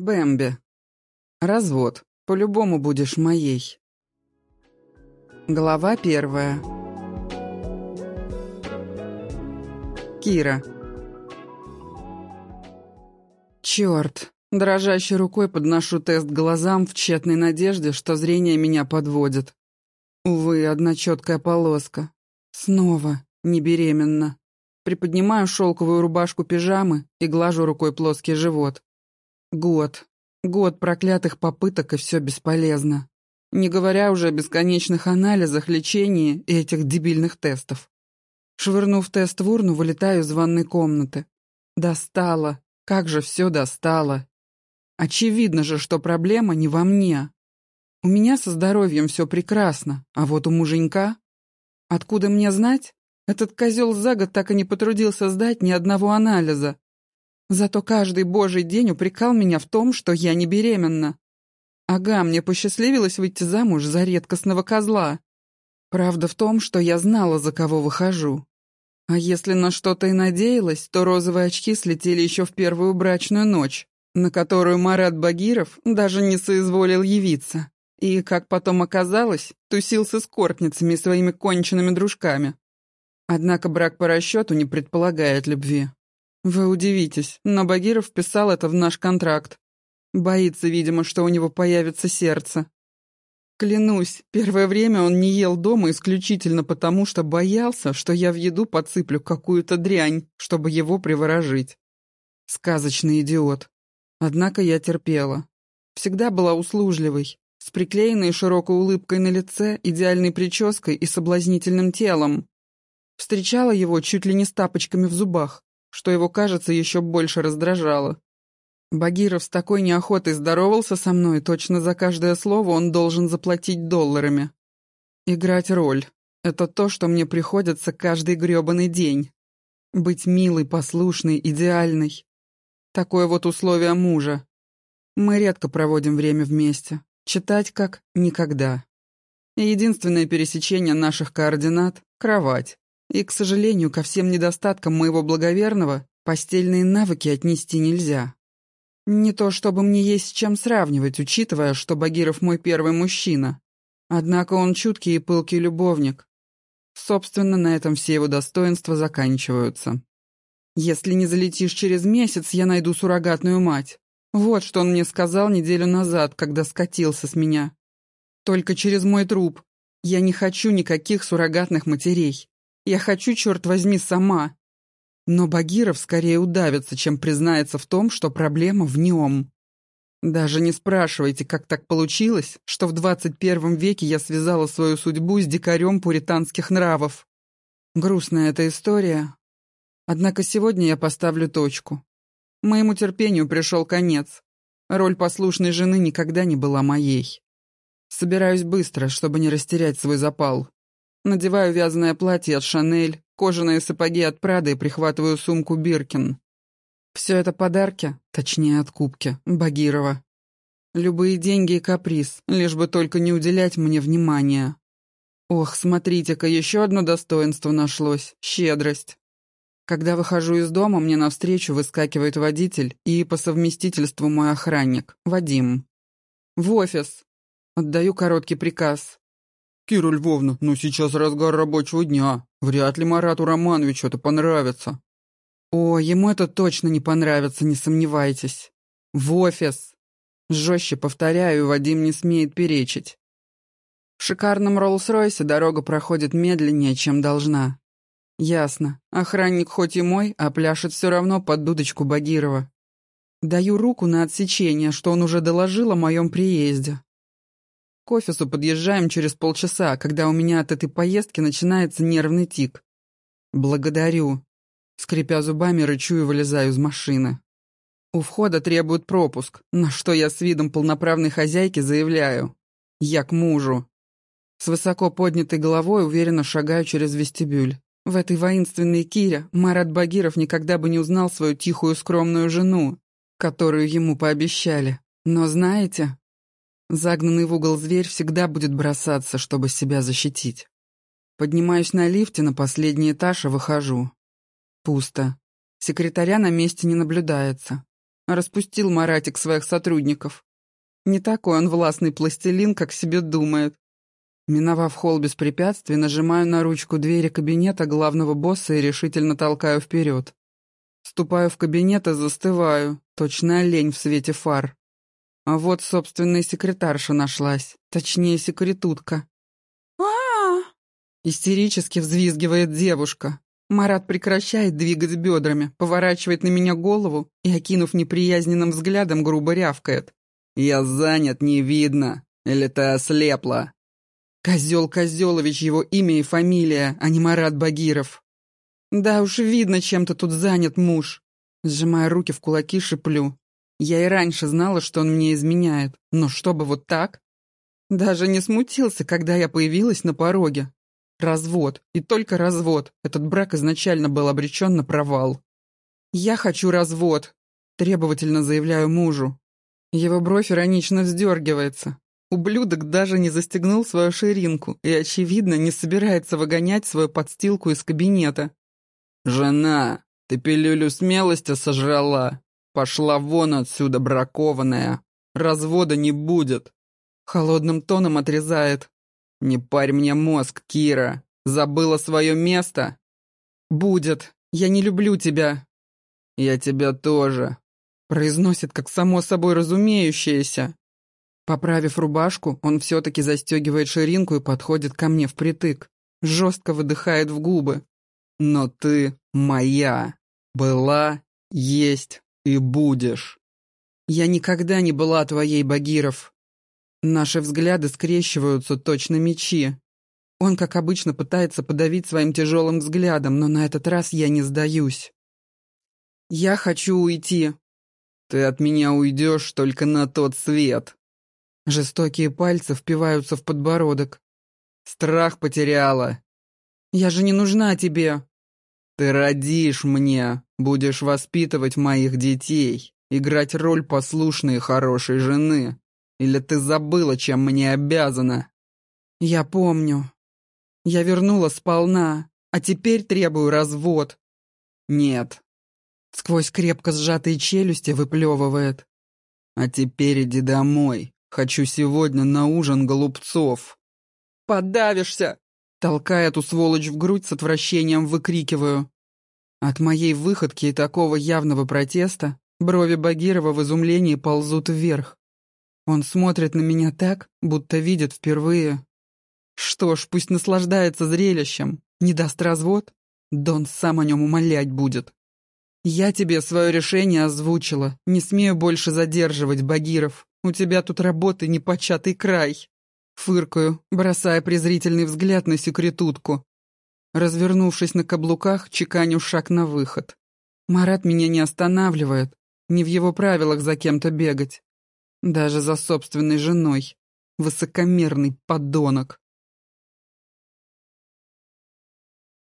Бэмби. Развод. По-любому будешь моей. Глава первая. Кира. Черт. Дрожащей рукой подношу тест глазам в тщетной надежде, что зрение меня подводит. Увы, одна четкая полоска. Снова не беременна. Приподнимаю шелковую рубашку пижамы и глажу рукой плоский живот. Год. Год проклятых попыток, и все бесполезно. Не говоря уже о бесконечных анализах, лечении и этих дебильных тестов. Швырнув тест в урну, вылетаю из ванной комнаты. Достало. Как же все достало. Очевидно же, что проблема не во мне. У меня со здоровьем все прекрасно, а вот у муженька... Откуда мне знать? Этот козел за год так и не потрудился сдать ни одного анализа. Зато каждый божий день упрекал меня в том, что я не беременна. Ага, мне посчастливилось выйти замуж за редкостного козла. Правда в том, что я знала, за кого выхожу. А если на что-то и надеялась, то розовые очки слетели еще в первую брачную ночь на которую Марат Багиров даже не соизволил явиться. И, как потом оказалось, тусился с кортницами и своими конченными дружками. Однако брак по расчету не предполагает любви. Вы удивитесь, но Багиров вписал это в наш контракт. Боится, видимо, что у него появится сердце. Клянусь, первое время он не ел дома исключительно потому, что боялся, что я в еду подсыплю какую-то дрянь, чтобы его приворожить. Сказочный идиот. Однако я терпела. Всегда была услужливой, с приклеенной широкой улыбкой на лице, идеальной прической и соблазнительным телом. Встречала его чуть ли не с тапочками в зубах, что его, кажется, еще больше раздражало. Багиров с такой неохотой здоровался со мной, точно за каждое слово он должен заплатить долларами. Играть роль — это то, что мне приходится каждый грёбаный день. Быть милой, послушной, идеальной. Такое вот условие мужа. Мы редко проводим время вместе. Читать как никогда. И единственное пересечение наших координат — кровать. И, к сожалению, ко всем недостаткам моего благоверного постельные навыки отнести нельзя. Не то чтобы мне есть с чем сравнивать, учитывая, что Багиров мой первый мужчина. Однако он чуткий и пылкий любовник. Собственно, на этом все его достоинства заканчиваются. Если не залетишь через месяц, я найду суррогатную мать. Вот что он мне сказал неделю назад, когда скатился с меня. Только через мой труп. Я не хочу никаких суррогатных матерей. Я хочу, черт возьми, сама. Но Багиров скорее удавится, чем признается в том, что проблема в нем. Даже не спрашивайте, как так получилось, что в 21 веке я связала свою судьбу с дикарем пуританских нравов. Грустная эта история, Однако сегодня я поставлю точку. Моему терпению пришел конец. Роль послушной жены никогда не была моей. Собираюсь быстро, чтобы не растерять свой запал. Надеваю вязаное платье от Шанель, кожаные сапоги от Прада и прихватываю сумку Биркин. Все это подарки, точнее откупки, Багирова. Любые деньги и каприз, лишь бы только не уделять мне внимания. Ох, смотрите-ка, еще одно достоинство нашлось — щедрость. Когда выхожу из дома, мне навстречу выскакивает водитель и по совместительству мой охранник, Вадим. «В офис!» Отдаю короткий приказ. «Кира Львовна, ну сейчас разгар рабочего дня. Вряд ли Марату Романовичу это понравится». «О, ему это точно не понравится, не сомневайтесь. В офис!» Жестче повторяю, Вадим не смеет перечить. В шикарном Роллс-Ройсе дорога проходит медленнее, чем должна. Ясно. Охранник хоть и мой, а пляшет все равно под дудочку Багирова. Даю руку на отсечение, что он уже доложил о моем приезде. К офису подъезжаем через полчаса, когда у меня от этой поездки начинается нервный тик. Благодарю. Скрипя зубами, рычу и вылезаю из машины. У входа требуют пропуск, на что я с видом полноправной хозяйки заявляю. Я к мужу. С высоко поднятой головой уверенно шагаю через вестибюль. В этой воинственной Кире Марат Багиров никогда бы не узнал свою тихую скромную жену, которую ему пообещали. Но знаете, загнанный в угол зверь всегда будет бросаться, чтобы себя защитить. Поднимаюсь на лифте на последний этаж и выхожу. Пусто. Секретаря на месте не наблюдается. Распустил Маратик своих сотрудников. Не такой он властный пластилин, как себе думает. Миновав холл без препятствий, нажимаю на ручку двери кабинета главного босса и решительно толкаю вперед. Ступаю в кабинет и застываю, точно олень в свете фар. А вот, собственная секретарша нашлась, точнее, секретутка. а, -а, -а Истерически взвизгивает девушка. Марат прекращает двигать бедрами, поворачивает на меня голову и, окинув неприязненным взглядом, грубо рявкает. «Я занят, не видно. Или ты ослепла?» Козел Козелович его имя и фамилия, а не Марат Багиров. Да уж видно, чем ты тут занят, муж. Сжимая руки в кулаки, шиплю. Я и раньше знала, что он мне изменяет, но чтобы вот так? Даже не смутился, когда я появилась на пороге. Развод, и только развод. Этот брак изначально был обречен на провал. «Я хочу развод», — требовательно заявляю мужу. Его бровь иронично вздергивается. Ублюдок даже не застегнул свою ширинку и, очевидно, не собирается выгонять свою подстилку из кабинета. «Жена, ты пилюлю смелости сожрала. Пошла вон отсюда, бракованная. Развода не будет». Холодным тоном отрезает. «Не парь мне мозг, Кира. Забыла свое место?» «Будет. Я не люблю тебя». «Я тебя тоже», — произносит как само собой разумеющееся. Поправив рубашку, он все-таки застегивает ширинку и подходит ко мне впритык. Жестко выдыхает в губы. «Но ты моя. Была, есть и будешь». «Я никогда не была твоей, Багиров». Наши взгляды скрещиваются точно мечи. Он, как обычно, пытается подавить своим тяжелым взглядом, но на этот раз я не сдаюсь. «Я хочу уйти». «Ты от меня уйдешь только на тот свет», Жестокие пальцы впиваются в подбородок. Страх потеряла. Я же не нужна тебе. Ты родишь мне, будешь воспитывать моих детей, играть роль послушной и хорошей жены. Или ты забыла, чем мне обязана? Я помню. Я вернула сполна, а теперь требую развод. Нет. Сквозь крепко сжатые челюсти выплевывает. А теперь иди домой. Хочу сегодня на ужин голубцов. Подавишься! Толкая эту сволочь в грудь, с отвращением выкрикиваю. От моей выходки и такого явного протеста брови Багирова в изумлении ползут вверх. Он смотрит на меня так, будто видит впервые. Что ж, пусть наслаждается зрелищем. Не даст развод? Дон сам о нем умолять будет. Я тебе свое решение озвучила. Не смею больше задерживать, Багиров. У тебя тут работы непочатый край. Фыркаю, бросая презрительный взгляд на секретутку. Развернувшись на каблуках, чеканю шаг на выход. Марат меня не останавливает. Не в его правилах за кем-то бегать. Даже за собственной женой. Высокомерный подонок.